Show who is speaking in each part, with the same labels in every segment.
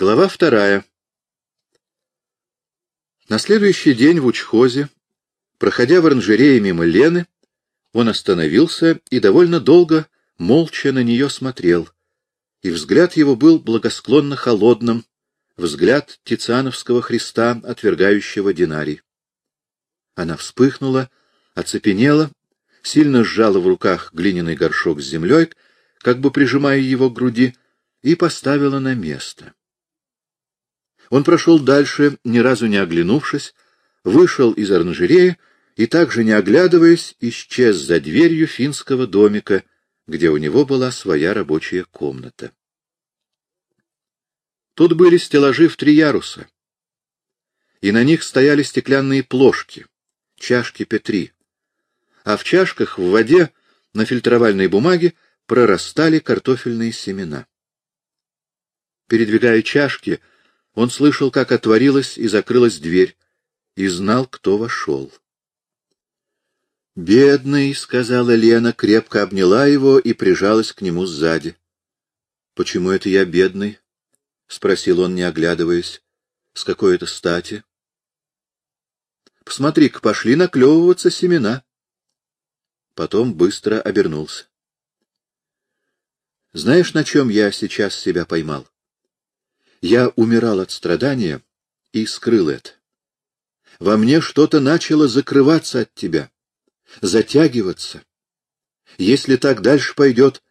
Speaker 1: Глава вторая. На следующий день в учхозе, проходя в оранжерее мимо Лены, он остановился и довольно долго молча на нее смотрел, и взгляд его был благосклонно холодным, взгляд Тициановского Христа, отвергающего динарий. Она вспыхнула, оцепенела, сильно сжала в руках глиняный горшок с землей, как бы прижимая его к груди, и поставила на место. Он прошел дальше, ни разу не оглянувшись, вышел из оранжереи и, также не оглядываясь, исчез за дверью финского домика, где у него была своя рабочая комната. Тут были стеллажи в три яруса, и на них стояли стеклянные плошки, чашки Петри, а в чашках в воде на фильтровальной бумаге прорастали картофельные семена. Передвигая чашки, он слышал, как отворилась и закрылась дверь, и знал, кто вошел. «Бедный», — сказала Лена, крепко обняла его и прижалась к нему сзади. «Почему это я бедный?» — спросил он, не оглядываясь. «С какой это стати?» «Посмотри-ка, пошли наклевываться семена». Потом быстро обернулся. «Знаешь, на чем я сейчас себя поймал?» Я умирал от страдания и скрыл это. Во мне что-то начало закрываться от тебя, затягиваться. Если так дальше пойдет,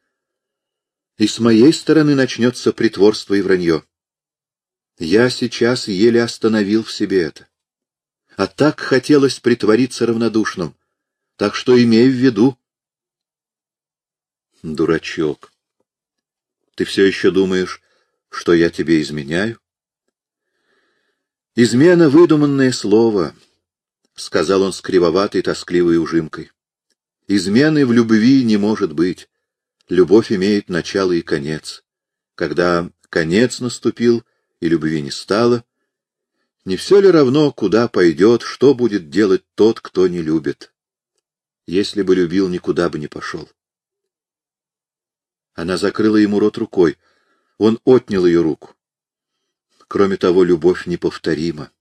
Speaker 1: и с моей стороны начнется притворство и вранье. Я сейчас еле остановил в себе это. А так хотелось притвориться равнодушным. Так что имей в виду. Дурачок. Ты все еще думаешь, что я тебе изменяю? Измена — выдуманное слово, — сказал он с кривоватой, тоскливой ужимкой. Измены в любви не может быть. Любовь имеет начало и конец. Когда конец наступил и любви не стало, не все ли равно, куда пойдет, что будет делать тот, кто не любит? Если бы любил, никуда бы не пошел. Она закрыла ему рот рукой. Он отнял ее руку. Кроме того, любовь неповторима.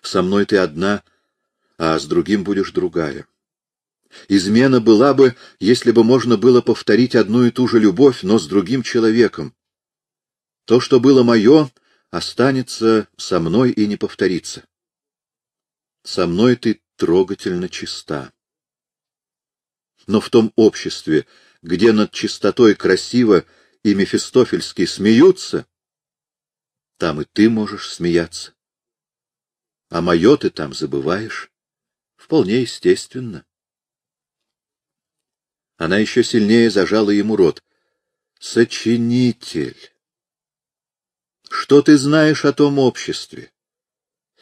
Speaker 1: Со мной ты одна, а с другим будешь другая. Измена была бы, если бы можно было повторить одну и ту же любовь, но с другим человеком. То, что было мое, останется со мной и не повторится. Со мной ты трогательно чиста. Но в том обществе, где над чистотой красиво и Мефистофельский смеются, там и ты можешь смеяться. А мое ты там забываешь. Вполне естественно. Она еще сильнее зажала ему рот. Сочинитель! Что ты знаешь о том обществе?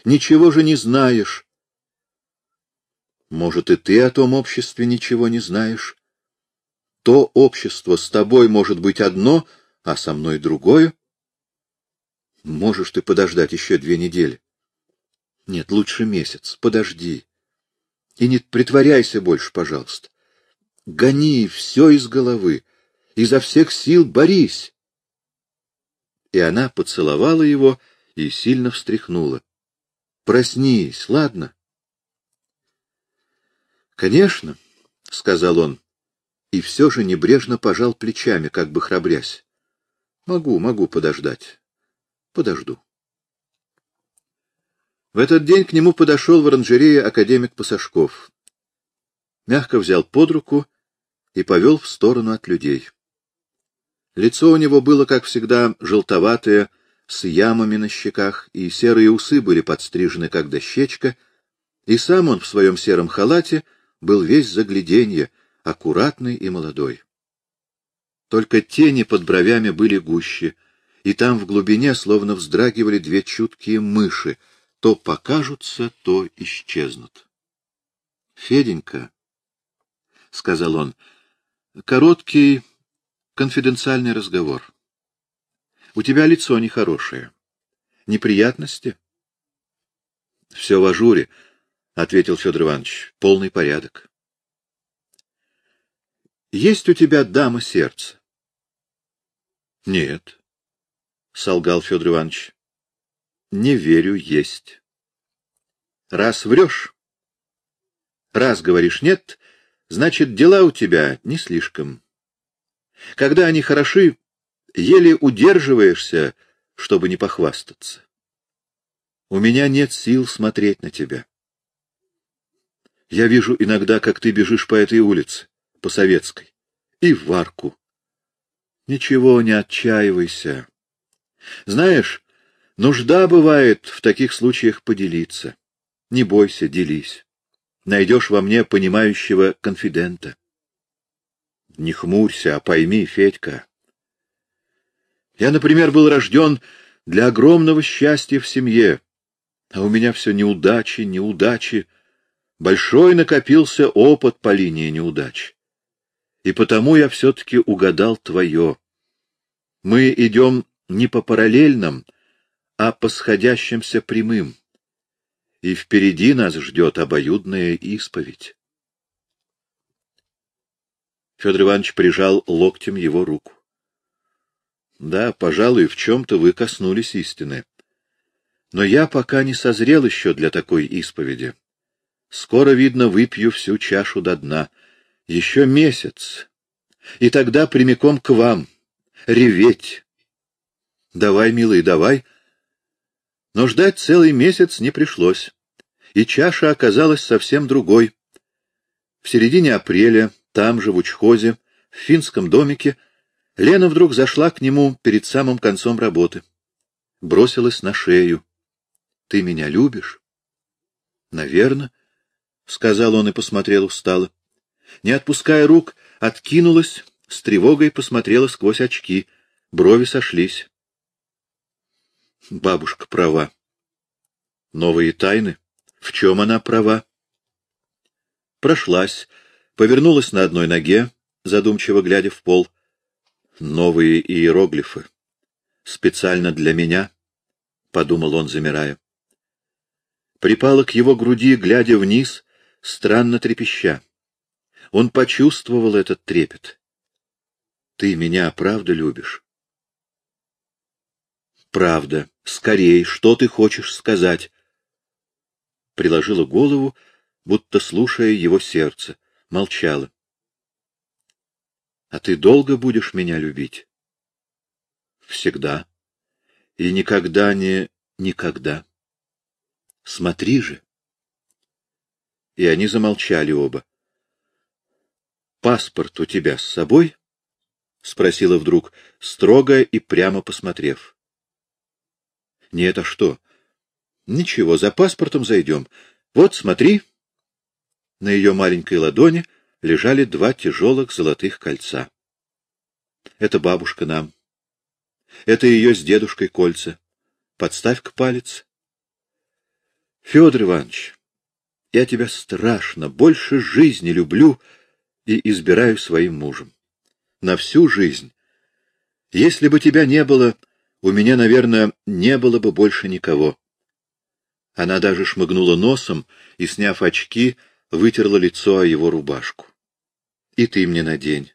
Speaker 1: Ничего же не знаешь. Может, и ты о том обществе ничего не знаешь? То общество с тобой может быть одно, а со мной другое. Можешь ты подождать еще две недели. Нет, лучше месяц. Подожди. И не притворяйся больше, пожалуйста. Гони все из головы. Изо всех сил борись. И она поцеловала его и сильно встряхнула. Проснись, ладно? Конечно, — сказал он, и все же небрежно пожал плечами, как бы храбрясь. Могу, могу подождать. Подожду. В этот день к нему подошел в оранжерее академик Пасашков. Мягко взял под руку и повел в сторону от людей. Лицо у него было, как всегда, желтоватое, с ямами на щеках, и серые усы были подстрижены, как дощечка, и сам он в своем сером халате был весь загляденье, аккуратный и молодой. Только тени под бровями были гуще, и там в глубине словно вздрагивали две чуткие мыши, то покажутся, то исчезнут. — Феденька, — сказал он, — короткий конфиденциальный разговор. У тебя лицо нехорошее. Неприятности? — Все в ажуре, — ответил Федор Иванович, — полный порядок. Есть у тебя дама сердца? Нет. — солгал Федор Иванович. — Не верю, есть. Раз врешь, раз говоришь нет, значит, дела у тебя не слишком. Когда они хороши, еле удерживаешься, чтобы не похвастаться. У меня нет сил смотреть на тебя. Я вижу иногда, как ты бежишь по этой улице, по Советской, и в арку. Ничего, не отчаивайся. Знаешь, нужда бывает в таких случаях поделиться. Не бойся, делись. Найдешь во мне понимающего конфидента. Не хмурься, а пойми, Федька. Я, например, был рожден для огромного счастья в семье, а у меня все неудачи, неудачи. Большой накопился опыт по линии неудач. И потому я все-таки угадал твое. Мы идем не по параллельным, а по сходящимся прямым. И впереди нас ждет обоюдная исповедь. Федор Иванович прижал локтем его руку. Да, пожалуй, в чем-то вы коснулись истины. Но я пока не созрел еще для такой исповеди. Скоро, видно, выпью всю чашу до дна. Еще месяц. И тогда прямиком к вам. Реветь. Давай, милый, давай. Но ждать целый месяц не пришлось. И чаша оказалась совсем другой. В середине апреля, там же, в учхозе, в финском домике, Лена вдруг зашла к нему перед самым концом работы. Бросилась на шею. Ты меня любишь? — Наверно, — сказал он и посмотрел устало. Не отпуская рук, откинулась, с тревогой посмотрела сквозь очки. Брови сошлись. Бабушка права. Новые тайны? В чем она права? Прошлась, повернулась на одной ноге, задумчиво глядя в пол. Новые иероглифы. Специально для меня, — подумал он, замирая припала к его груди, глядя вниз, странно трепеща. Он почувствовал этот трепет. «Ты меня правда любишь?» «Правда. Скорей, что ты хочешь сказать?» Приложила голову, будто слушая его сердце, молчала. «А ты долго будешь меня любить?» «Всегда. И никогда не... никогда». Смотри же. И они замолчали оба. «Паспорт у тебя с собой?» — спросила вдруг, строго и прямо посмотрев. «Нет, а что?» «Ничего, за паспортом зайдем. Вот, смотри». На ее маленькой ладони лежали два тяжелых золотых кольца. Это бабушка нам. Это ее с дедушкой кольца. Подставь-ка палец. Федор Иванович, я тебя страшно, больше жизни люблю и избираю своим мужем. На всю жизнь. Если бы тебя не было, у меня, наверное, не было бы больше никого. Она даже шмыгнула носом и, сняв очки, вытерла лицо о его рубашку. И ты мне надень.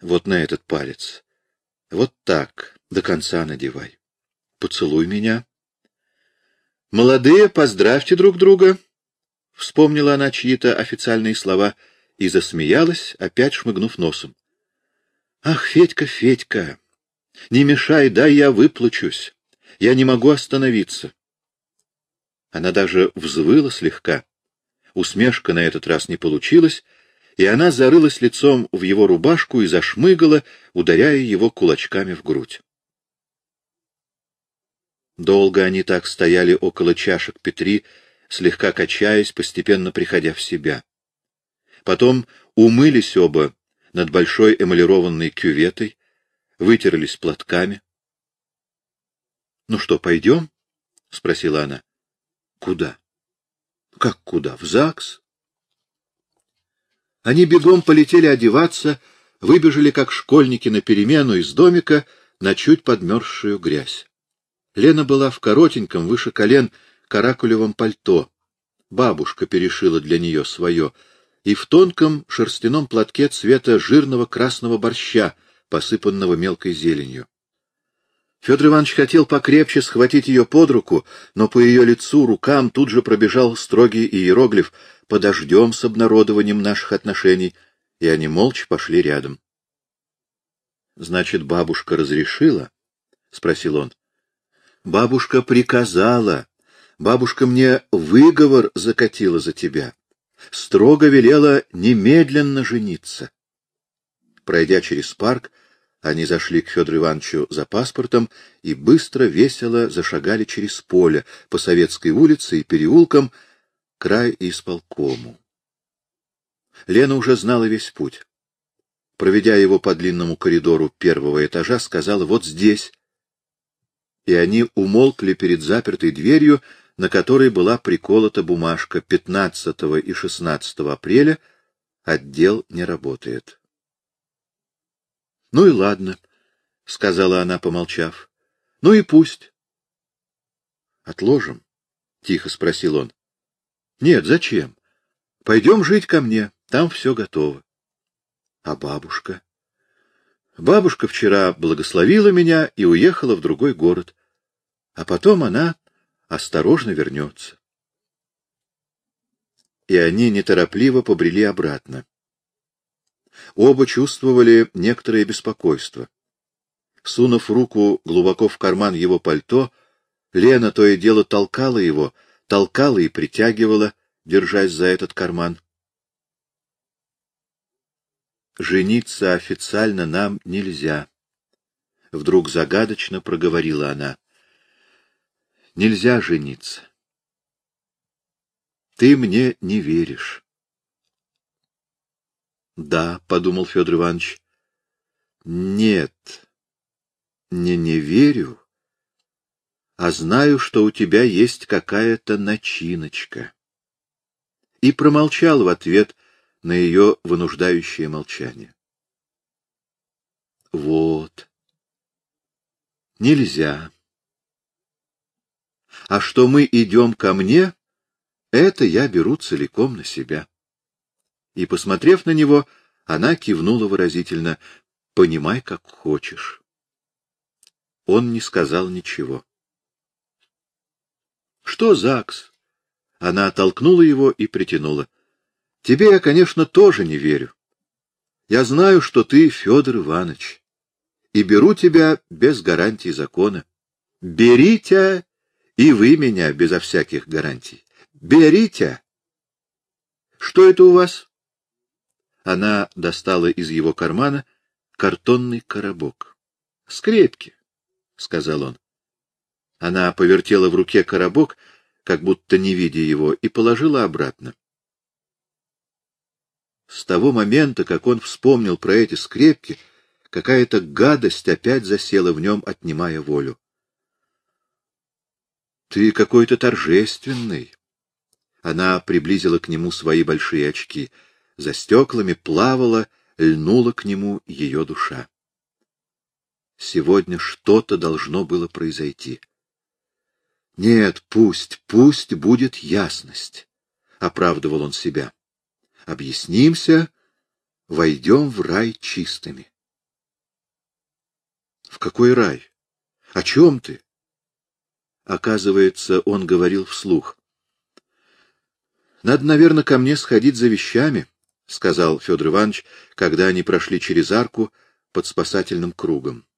Speaker 1: Вот на этот палец. Вот так, до конца надевай. Поцелуй меня. «Молодые, поздравьте друг друга!» Вспомнила она чьи-то официальные слова и засмеялась, опять шмыгнув носом. «Ах, Федька, Федька! Не мешай, дай я выплачусь. Я не могу остановиться». Она даже взвыла слегка. Усмешка на этот раз не получилась, и она зарылась лицом в его рубашку и зашмыгала, ударяя его кулачками в грудь. Долго они так стояли около чашек Петри, слегка качаясь, постепенно приходя в себя. Потом умылись оба над большой эмалированной кюветой, вытерлись платками. — Ну что, пойдем? — спросила она. — Куда? — Как куда? В ЗАГС? Они бегом полетели одеваться, выбежали, как школьники, на перемену из домика на чуть подмерзшую грязь. Лена была в коротеньком, выше колен, каракулевом пальто. Бабушка перешила для нее свое. И в тонком шерстяном платке цвета жирного красного борща, посыпанного мелкой зеленью. Федор Иванович хотел покрепче схватить ее под руку, но по ее лицу, рукам тут же пробежал строгий иероглиф «Подождем с обнародованием наших отношений», и они молча пошли рядом. — Значит, бабушка разрешила? — спросил он. — Бабушка приказала. Бабушка мне выговор закатила за тебя. Строго велела немедленно жениться. Пройдя через парк, они зашли к Федору Ивановичу за паспортом и быстро, весело зашагали через поле по Советской улице и переулкам край исполкому. Лена уже знала весь путь. Проведя его по длинному коридору первого этажа, сказала «вот здесь». И они умолкли перед запертой дверью, на которой была приколота бумажка 15 и 16 апреля «Отдел не работает». — Ну и ладно, — сказала она, помолчав. — Ну и пусть. — Отложим? — тихо спросил он. — Нет, зачем? Пойдем жить ко мне, там все готово. — А бабушка? Бабушка вчера благословила меня и уехала в другой город. А потом она осторожно вернется. И они неторопливо побрели обратно. Оба чувствовали некоторое беспокойство. Сунув руку глубоко в карман его пальто, Лена то и дело толкала его, толкала и притягивала, держась за этот карман. «Жениться официально нам нельзя», — вдруг загадочно проговорила она. «Нельзя жениться. Ты мне не веришь». Да, — подумал Федор Иванович. Нет, не не верю, а знаю, что у тебя есть какая-то начиночка. И промолчал в ответ на ее вынуждающее молчание. Вот. Нельзя. А что мы идем ко мне, это я беру целиком на себя и, посмотрев на него, она кивнула выразительно «Понимай, как хочешь». Он не сказал ничего. «Что, ЗАГС?» Она оттолкнула его и притянула. «Тебе я, конечно, тоже не верю. Я знаю, что ты Федор Иванович, и беру тебя без гарантий закона. Берите и вы меня безо всяких гарантий. Берите!» «Что это у вас?» Она достала из его кармана картонный коробок. — Скрепки, — сказал он. Она повертела в руке коробок, как будто не видя его, и положила обратно. С того момента, как он вспомнил про эти скрепки, какая-то гадость опять засела в нем, отнимая волю. — Ты какой-то торжественный. Она приблизила к нему свои большие очки — за стеклами плавала, льнула к нему ее душа. Сегодня что-то должно было произойти. Нет, пусть, пусть будет ясность, — оправдывал он себя. Объяснимся, войдем в рай чистыми. В какой рай? О чем ты? Оказывается, он говорил вслух. Надо, наверное, ко мне сходить за вещами. — сказал Федор Иванович, когда они прошли через арку под спасательным кругом.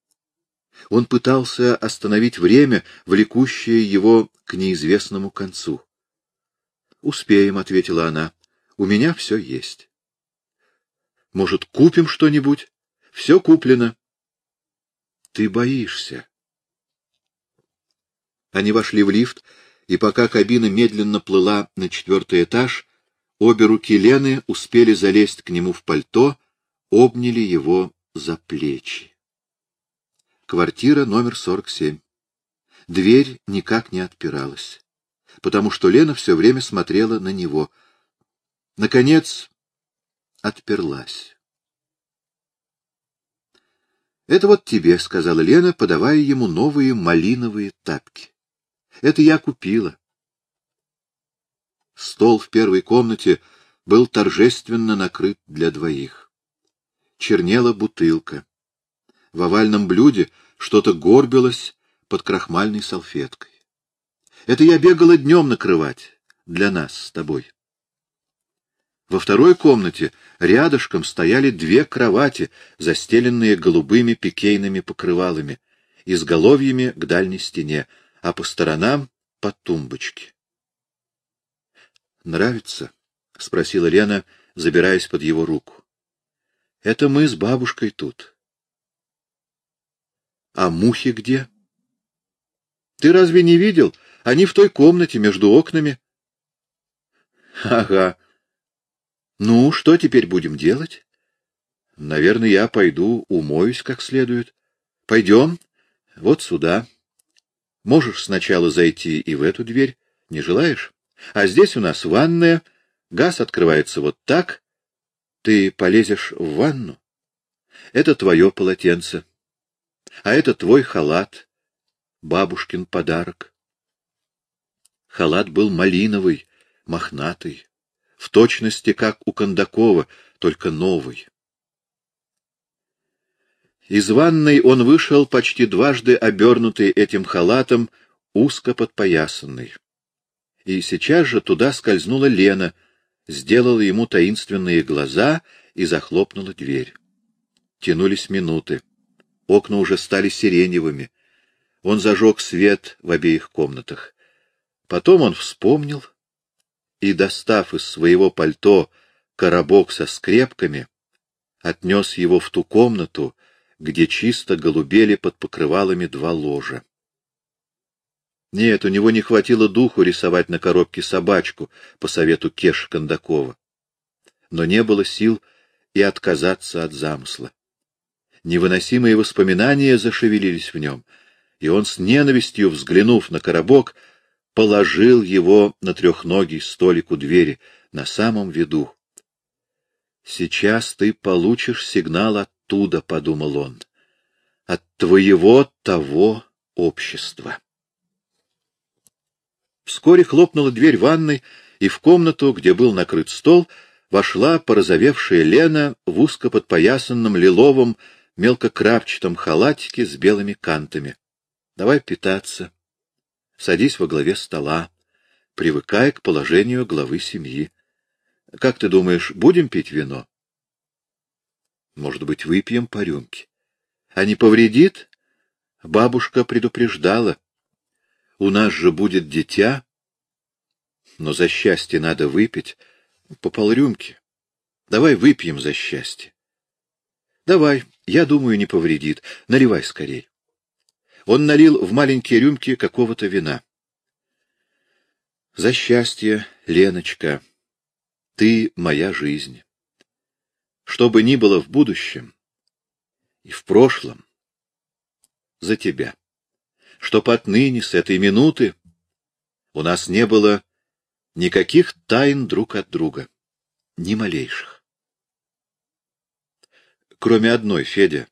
Speaker 1: Он пытался остановить время, влекущее его к неизвестному концу. — Успеем, — ответила она. — У меня все есть. — Может, купим что-нибудь? Все куплено. — Ты боишься. Они вошли в лифт, и пока кабина медленно плыла на четвертый этаж, Обе руки Лены успели залезть к нему в пальто, обняли его за плечи. Квартира номер 47. Дверь никак не отпиралась, потому что Лена все время смотрела на него. Наконец, отперлась. «Это вот тебе», — сказала Лена, подавая ему новые малиновые тапки. «Это я купила. Стол в первой комнате был торжественно накрыт для двоих. Чернела бутылка. В овальном блюде что-то горбилось под крахмальной салфеткой. Это я бегала днем накрывать для нас с тобой. Во второй комнате рядышком стояли две кровати, застеленные голубыми пикейными покрывалами, изголовьями к дальней стене, а по сторонам — под тумбочки. «Нравится?» — спросила Лена, забираясь под его руку. «Это мы с бабушкой тут». «А мухи где?» «Ты разве не видел? Они в той комнате между окнами». «Ага. Ну, что теперь будем делать?» «Наверное, я пойду умоюсь как следует. Пойдем вот сюда. Можешь сначала зайти и в эту дверь. Не желаешь?» А здесь у нас ванная, газ открывается вот так. Ты полезешь в ванну. Это твое полотенце. А это твой халат, бабушкин подарок. Халат был малиновый, мохнатый, в точности, как у Кондакова, только новый. Из ванной он вышел почти дважды обернутый этим халатом, узко подпоясанный. И сейчас же туда скользнула Лена, сделала ему таинственные глаза и захлопнула дверь. Тянулись минуты. Окна уже стали сиреневыми. Он зажег свет в обеих комнатах. Потом он вспомнил и, достав из своего пальто коробок со скрепками, отнес его в ту комнату, где чисто голубели под покрывалами два ложа. Нет, у него не хватило духу рисовать на коробке собачку по совету Кеш Кондакова. Но не было сил и отказаться от замысла. Невыносимые воспоминания зашевелились в нем, и он с ненавистью, взглянув на коробок, положил его на трехногий столик у двери, на самом виду. «Сейчас ты получишь сигнал оттуда», — подумал он, — «от твоего того общества». Вскоре хлопнула дверь ванной, и в комнату, где был накрыт стол, вошла порозовевшая Лена в узко подпоясанном лиловом мелкокрапчатом халатике с белыми кантами. — Давай питаться. Садись во главе стола. Привыкай к положению главы семьи. Как ты думаешь, будем пить вино? Может быть, выпьем по рюмке? А не повредит? Бабушка предупреждала. У нас же будет дитя. Но за счастье надо выпить по полрюмки. Давай выпьем за счастье. Давай, я думаю, не повредит. Наливай скорей. Он налил в маленькие рюмки какого-то вина. За счастье, Леночка, ты моя жизнь. Что бы ни было в будущем и в прошлом, за тебя чтоб отныне, с этой минуты, у нас не было никаких тайн друг от друга, ни малейших. Кроме одной, Федя.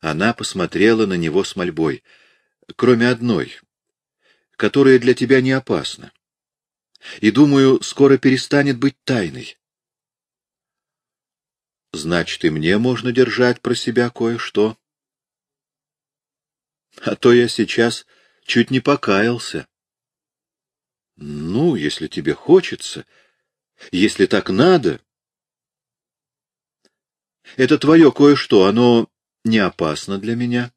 Speaker 1: Она посмотрела на него с мольбой. Кроме одной, которая для тебя не опасна. И, думаю, скоро перестанет быть тайной. Значит, и мне можно держать про себя кое-что. А то я сейчас чуть не покаялся. Ну, если тебе хочется, если так надо. Это твое кое-что, оно не опасно для меня.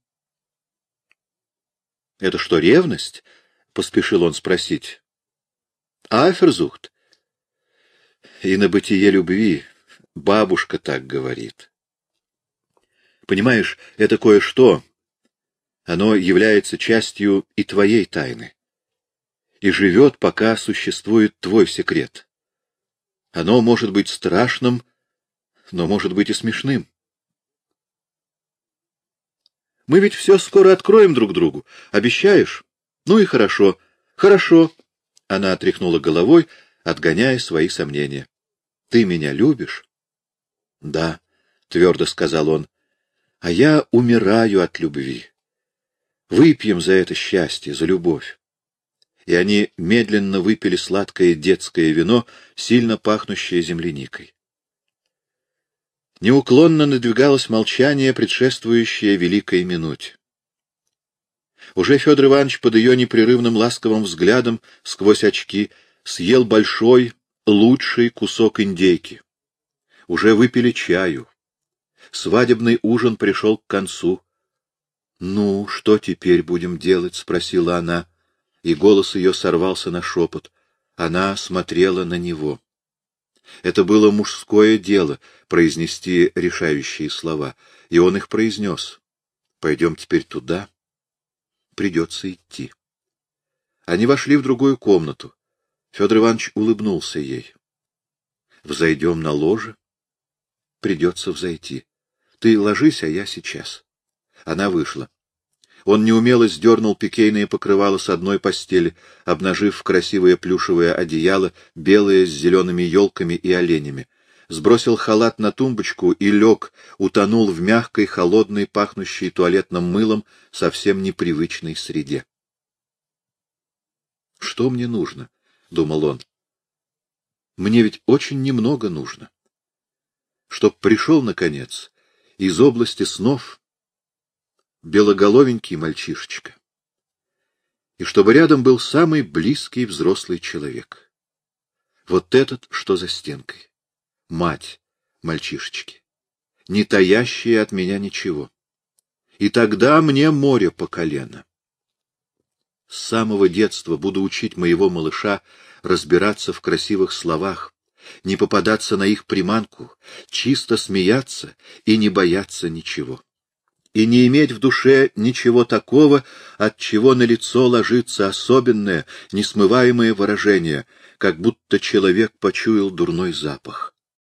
Speaker 1: Это что, ревность? — поспешил он спросить. Айферзухт? И на бытие любви бабушка так говорит. Понимаешь, это кое-что, оно является частью и твоей тайны. И живет, пока существует твой секрет. Оно может быть страшным, но может быть и смешным. Мы ведь все скоро откроем друг другу. Обещаешь? Ну и хорошо. Хорошо. Она отряхнула головой, отгоняя свои сомнения. Ты меня любишь? Да, твердо сказал он. А я умираю от любви. Выпьем за это счастье, за любовь. И они медленно выпили сладкое детское вино, сильно пахнущее земляникой. Неуклонно надвигалось молчание, предшествующее великой минуте. Уже Федор Иванович под ее непрерывным ласковым взглядом сквозь очки съел большой, лучший кусок индейки. Уже выпили чаю. Свадебный ужин пришел к концу. — Ну, что теперь будем делать? — спросила она, и голос ее сорвался на шепот. Она смотрела на него. Это было мужское дело — произнести решающие слова, и он их произнес. — Пойдем теперь туда. Придется идти. Они вошли в другую комнату. Федор Иванович улыбнулся ей. — Взойдем на ложе? — Придется взойти. Ты ложись, а я сейчас. Она вышла. Он неумело сдернул пикейное покрывало с одной постели, обнажив красивое плюшевое одеяло, белое с зелеными елками и оленями. Сбросил халат на тумбочку и лег, утонул в мягкой, холодной, пахнущей туалетным мылом, совсем непривычной среде. «Что мне нужно?» — думал он. «Мне ведь очень немного нужно. Чтоб пришел, наконец, из области снов белоголовенький мальчишечка. И чтобы рядом был самый близкий взрослый человек. Вот этот, что за стенкой. Мать мальчишечки, не таящая от меня ничего. И тогда мне море по колено. С самого детства буду учить моего малыша разбираться в красивых словах, не попадаться на их приманку, чисто смеяться и не бояться ничего и не иметь в душе ничего такого, от чего на лицо ложится особенное, несмываемое выражение, как будто человек почуял дурной запах.